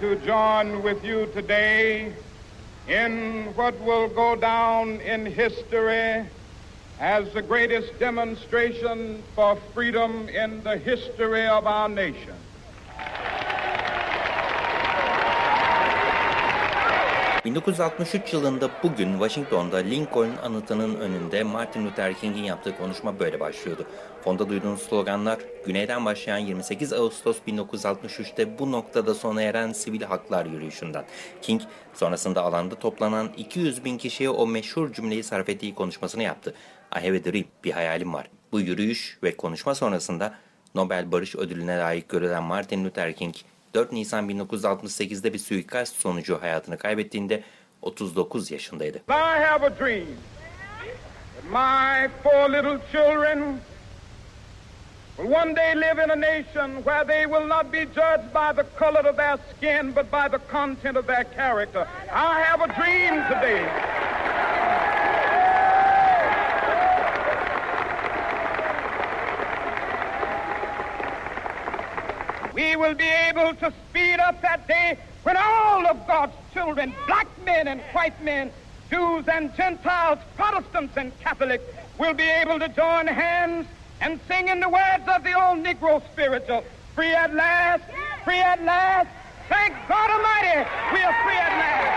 to join with you today in what will go down in history as the greatest demonstration for freedom in the history of our nation. 1963 yılında bugün Washington'da Lincoln anıtının önünde Martin Luther King'in yaptığı konuşma böyle başlıyordu. Fonda duyduğunuz sloganlar güneyden başlayan 28 Ağustos 1963'te bu noktada sona eren sivil haklar yürüyüşünden. King sonrasında alanda toplanan 200 bin kişiye o meşhur cümleyi sarf ettiği konuşmasını yaptı. I have a dream, bir hayalim var. Bu yürüyüş ve konuşma sonrasında Nobel Barış Ödülü'ne layık görülen Martin Luther King 4 Nisan 1968'de bir suikast sonucu hayatını kaybettiğinde 39 yaşındaydı. I have a dream that my four little children will one day live in a nation where they will not be judged by the color of their skin but by the content of their character. I have a dream today. We will be able to speed up that day when all of God's children, black men and white men, Jews and Gentiles, Protestants and Catholics, will be able to join hands and sing in the words of the old Negro spiritual, free at last, free at last. Thank God Almighty, we are free at last.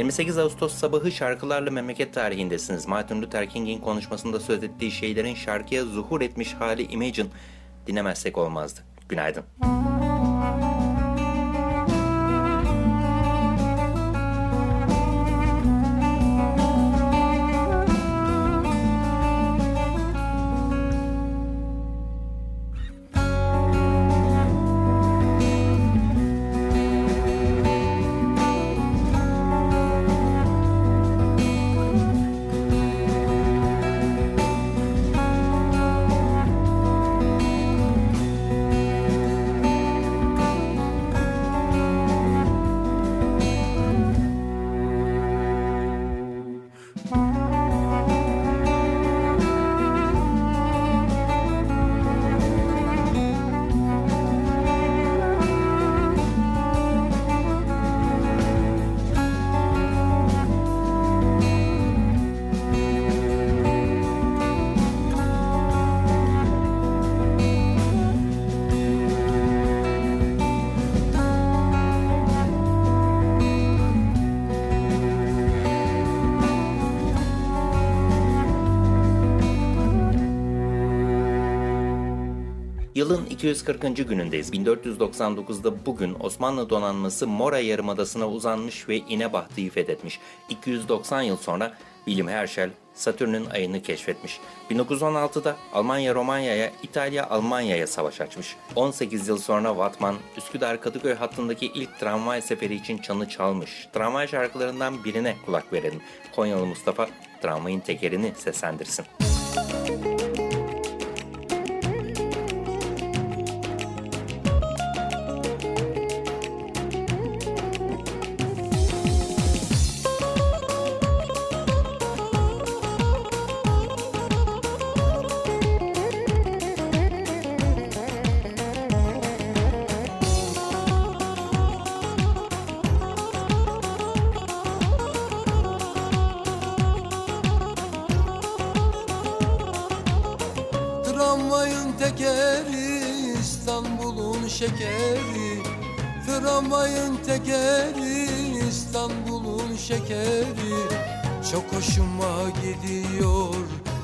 28 Ağustos sabahı şarkılarla memleket tarihindesiniz. Martin Luther King'in konuşmasında söz ettiği şeylerin şarkıya zuhur etmiş hali Imagine dinlemezsek olmazdı. Günaydın. Yılın 240. günündeyiz. 1499'da bugün Osmanlı donanması Mora Yarımadası'na uzanmış ve İnebahtı'yı fethetmiş. 290 yıl sonra William Herschel Satürn'ün ayını keşfetmiş. 1916'da Almanya Romanya'ya, İtalya Almanya'ya savaş açmış. 18 yıl sonra Wattman, Üsküdar-Kadıköy hattındaki ilk tramvay seferi için çanı çalmış. Tramvay şarkılarından birine kulak verelim. Konyalı Mustafa tramvayın tekerini seslendirsin. Tramvayın şekeri Tramvayın tekeri İstanbul'un şekeri. Çok hoşuma gidiyor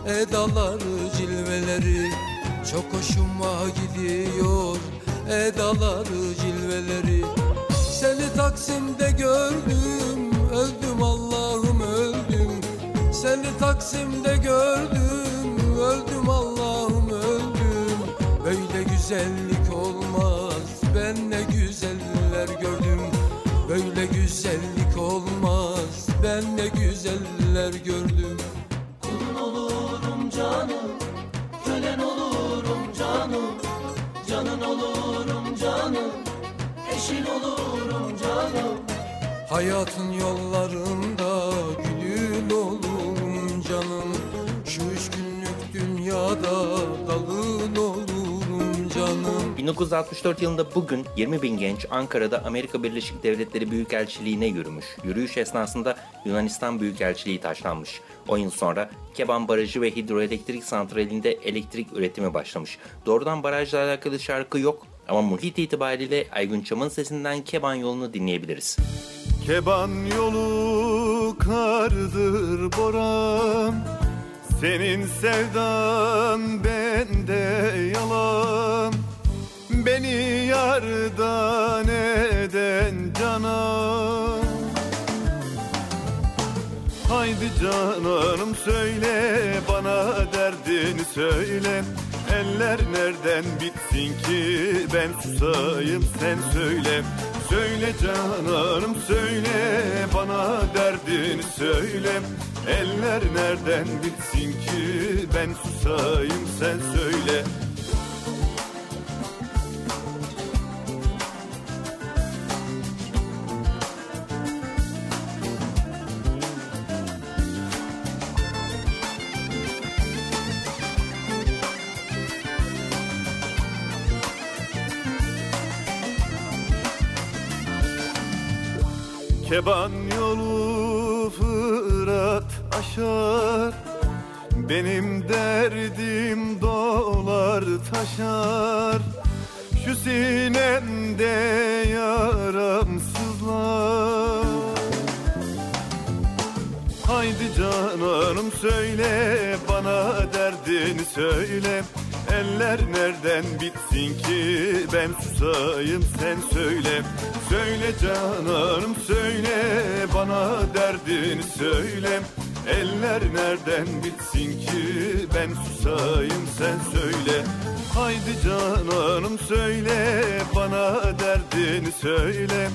edaları cilveleri. Çok hoşuma gidiyor edaları cilveleri. Seni Taksim'de gördüm öldüm Allah'ım öldüm. Seni Taksim'de gördüm öldüm Allah'ım öldüm. Böyle güzellik ben ne güzeller gördüm. Böyle güzellik olmaz. Ben ne güzeller gördüm. Kulun olurum canım, kölen olurum canım, canın olurum canım, eşin olurum canım. Hayatın yollarında 1964 yılında bugün 20 bin genç Ankara'da Amerika Birleşik Devletleri Büyükelçiliğine yürümüş. Yürüyüş esnasında Yunanistan Büyükelçiliği taşlanmış. 10 yıl sonra Keban Barajı ve Hidroelektrik Santrali'nde elektrik üretimi başlamış. Doğrudan barajla alakalı şarkı yok ama muhit itibariyle Aygün Çam'ın sesinden Keban yolunu dinleyebiliriz. Keban yolu kardır boran Senin sevdan bende yalan Beni yardan eden canan Haydi cananım söyle bana derdini söyle. Eller nereden bitsin ki ben susayım sen söyle. Söyle cananım söyle bana derdini söyle. Eller nereden bitsin ki ben susayım sen söyle Keban yolu Fırat aşar Benim derdim dolar taşar. Şu sinemde yaram sızlar. Haydi cananım söyle bana derdini söyle. Eller nereden bitsin ki ben susayım sen söyle Söyle cananım söyle bana derdini söyle. Eller nereden bitsin ki ben susayım sen söyle. Haydi cananım söyle bana derdini söyle.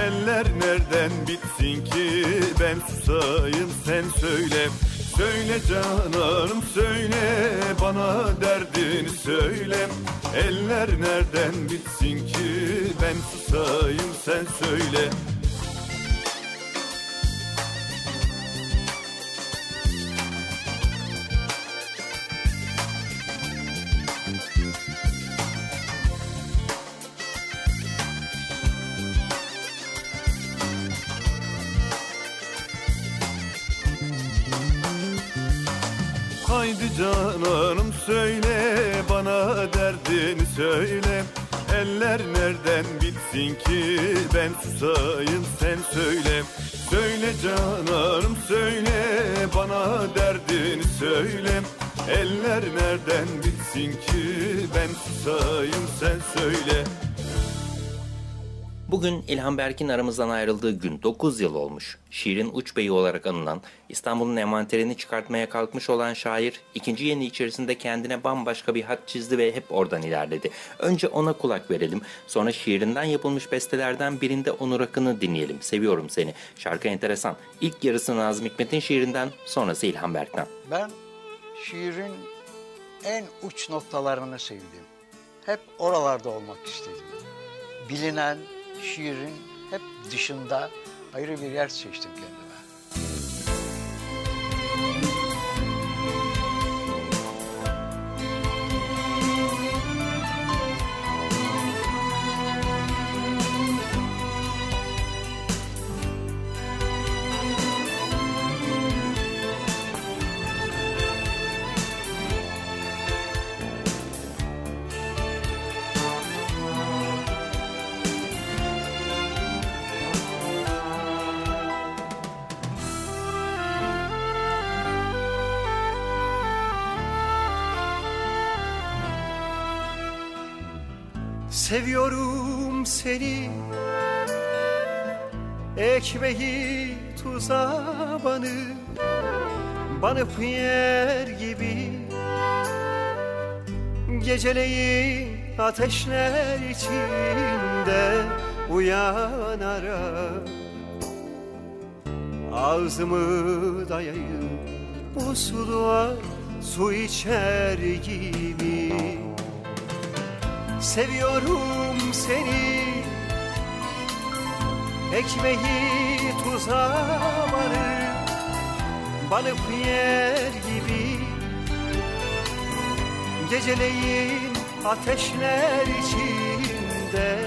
Eller nereden bitsin ki ben susayım sen söyle. Söyle cananım söyle bana derdini söyle Eller nereden bitsin ki ben susayım sen söyle. Haydi cananım söyle Eller nereden bitsin ki ben susayım sen söyle. Söyle cananım söyle bana derdini söyle. Eller nereden bitsin ki ben susayım sen söyle Bugün İlhan Berk'in aramızdan ayrıldığı gün 9 yıl olmuş. Şiirin uç beyi olarak anılan, İstanbul'un envanterini çıkartmaya kalkmış olan şair, ikinci yeni içerisinde kendine bambaşka bir hat çizdi ve hep oradan ilerledi. Önce ona kulak verelim, sonra şiirinden yapılmış bestelerden birinde Onur Akın'ı dinleyelim. Seviyorum seni. Şarkı enteresan. İlk yarısı Nazım Hikmet'in şiirinden, sonrası İlhan Berk'ten. Ben şiirin en uç noktalarını sevdim. Hep oralarda olmak istedim. Bilinen şiirin hep dışında ayrı bir yer seçtim kendime. Seni. Ekmeği tuza banıp Banıp yer gibi. Geceleyin ateşler içinde Uyanarak Ağzımı dayayıp Musluğa su içer gibi. Seviyorum seni Ekmeği tuza banıp Banıp yer gibi. Geceleyin ateşler içinde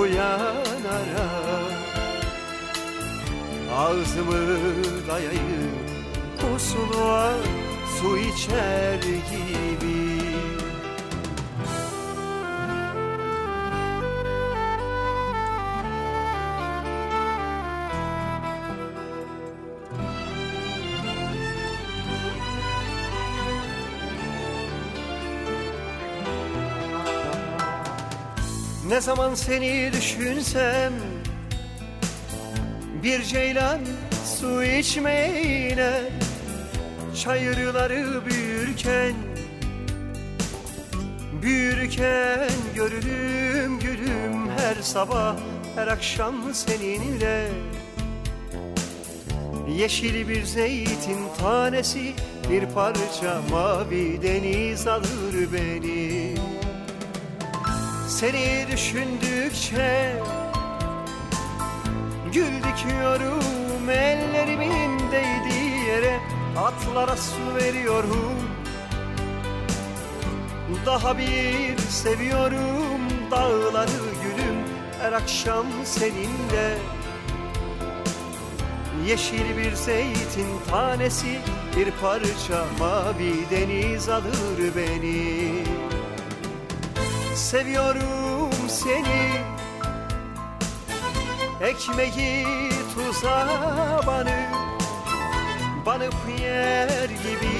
Uyanarak Ağzımı dayayıp Pusuluğa su içer gibi Ne zaman seni düşünsem Bir ceylan su içmeye iner Çayırları büyürken Büyürken görürüm gülüm her sabah her akşam seninle. Yeşil bir zeytin tanesi bir parça mavi deniz alır beni Seni düşündükçe Gül dikiyorum ellerimin değdiği yere Atlara su veriyorum. Daha bir seviyorum dağları gülüm Her akşam seninle. Yeşil bir zeytin tanesi Bir parça mavi deniz alır beni Seviyorum seni. Ekmeği tuza banıp banıp yer gibi.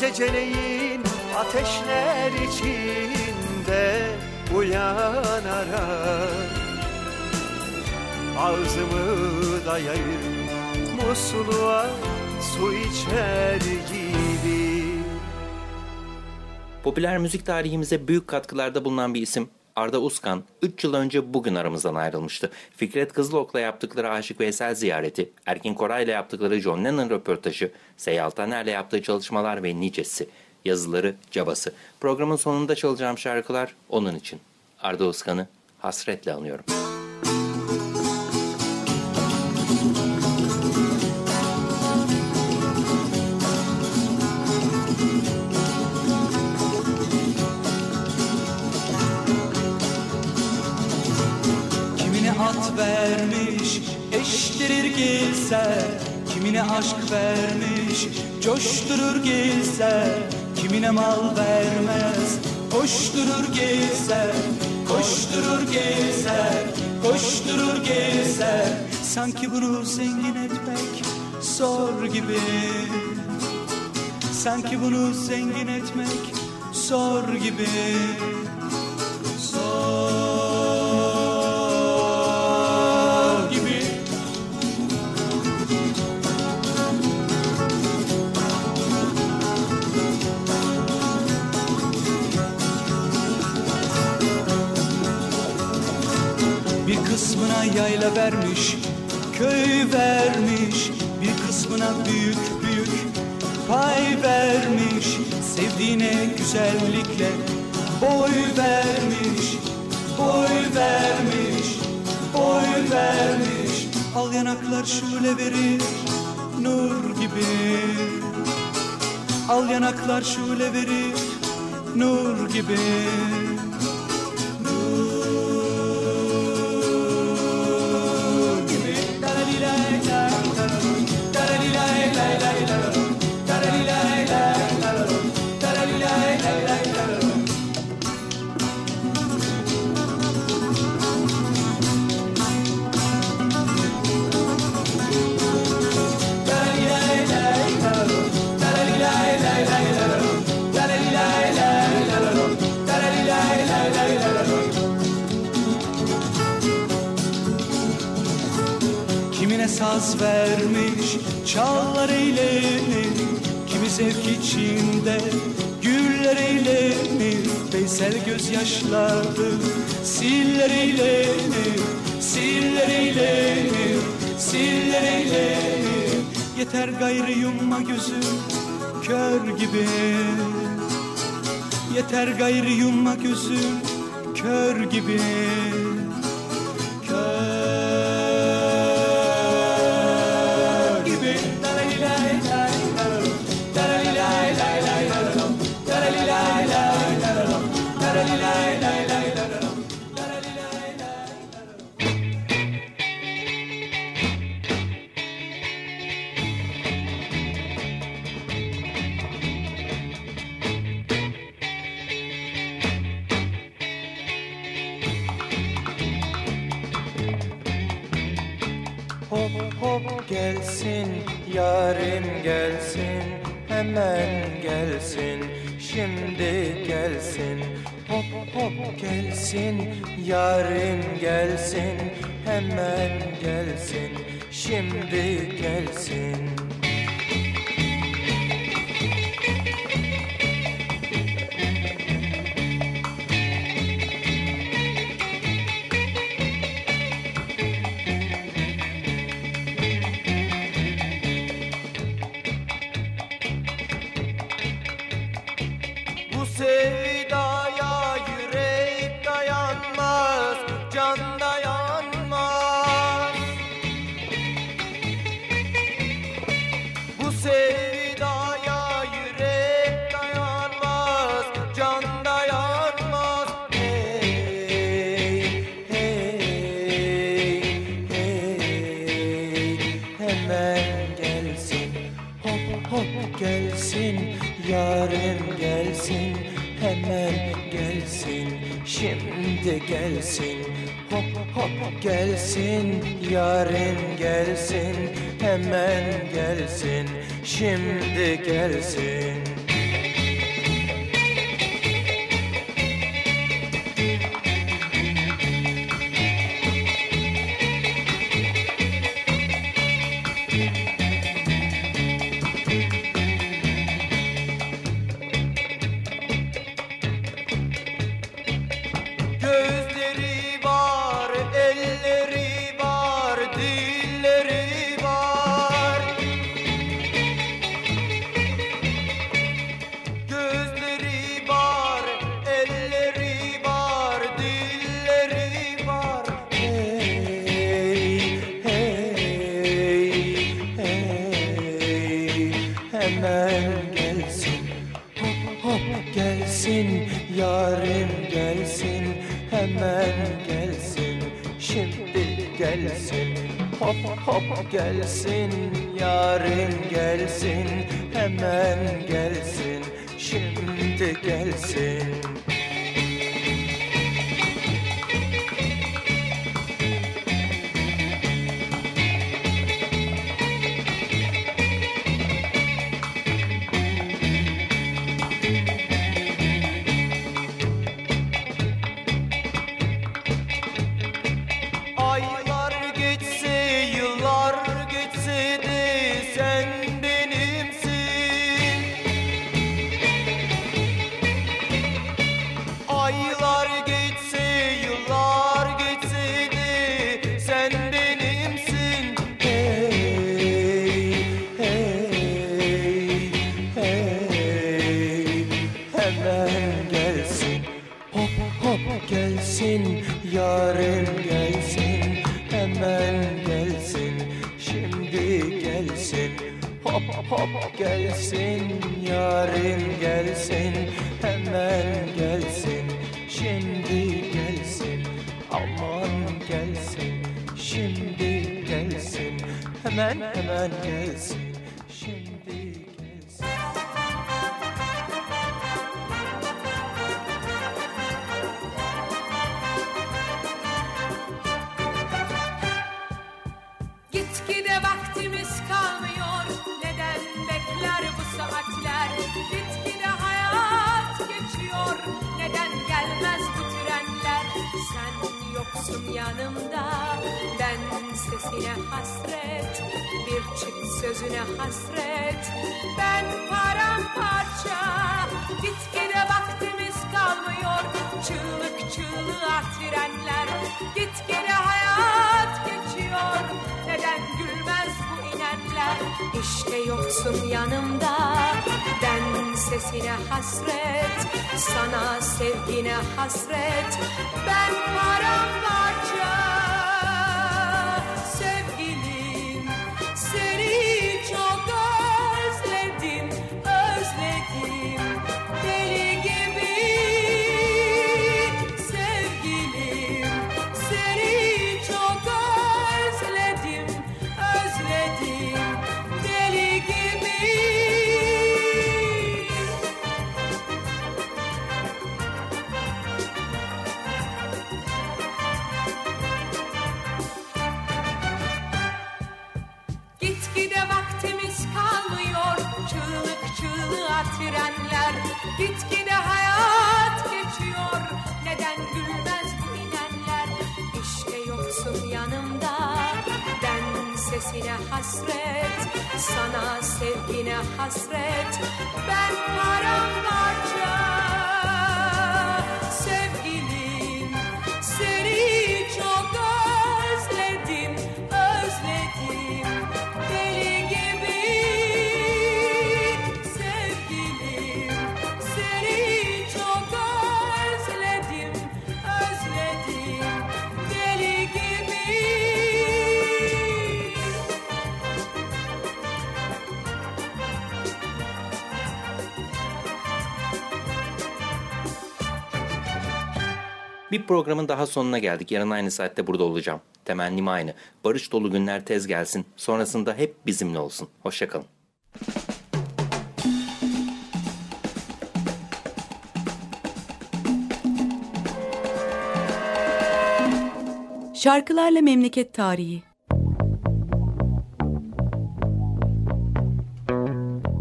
Geceleyin ateşler içinde uyanarak Ağzımı dayayıp musluğa su içer gibi Popüler müzik tarihimize büyük katkılarda bulunan bir isim Arda Uskan 3 yıl önce bugün aramızdan ayrılmıştı. Fikret Kızılok'la yaptıkları Aşık Veysel ziyareti, Erkin Koray'la yaptıkları John Lennon röportajı, Seyyal Taner'le yaptığı çalışmalar ve nicesi, yazıları, cabası. Programın sonunda çalacağım şarkılar onun için. Arda Uskan'ı hasretle anıyorum. Kimine at vermiş eştirir gelse Kimine aşk vermiş coşturur gelse Kimine mal vermez. Koşturur gelse Koşturur gelse koşturur gelse Sanki bunu zengin etmek zor gibi. Sanki bunu zengin etmek zor gibi kısmına yayla vermiş, köy vermiş Bir kısmına büyük büyük pay vermiş. Sevdiğine güzellikle boy vermiş Boy vermiş, boy vermiş. Al yanaklar şule verir, nur gibi. Al yanaklar şule verir, nur gibi Saz vermiş çallar eğlenir Kimi zevk içinde güller eğlenir Veysel gözyaşları siller eğlenir Siller eğlenir, siller eğlenir Yeter gayrı yumma gözüm kör gibi. Yeter gayrı yumma gözüm kör gibi şimdi gelsin. Yarın gelsin, hemen gelsin şimdi gelsin hemen gelsin. Hop hop gelsin, yarim gelsin, hemen gelsin, şimdi gelsin. Hop hop gelsin, yarim gelsin, hemen gelsin, şimdi gelsin. Hop sözüne hasret. Ben paramparça Gitgide vaktimiz kalmıyor. Çığlık çığlığa trenler Gitgide hayat geçiyor. Neden gülmez bu inenler? İşte yoksun yanımda Ben sesine hasret. Sana sevgine hasret. Ben paramparça hasret Sana sevgine hasret. Ben paramparça Bir programın daha sonuna geldik. Yarın aynı saatte burada olacağım. Temennim aynı. Barış dolu günler tez gelsin. Sonrasında hep bizimle olsun. Hoşçakalın. Şarkılarla Memleket Tarihi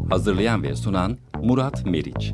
Hazırlayan ve sunan Murat Meriç.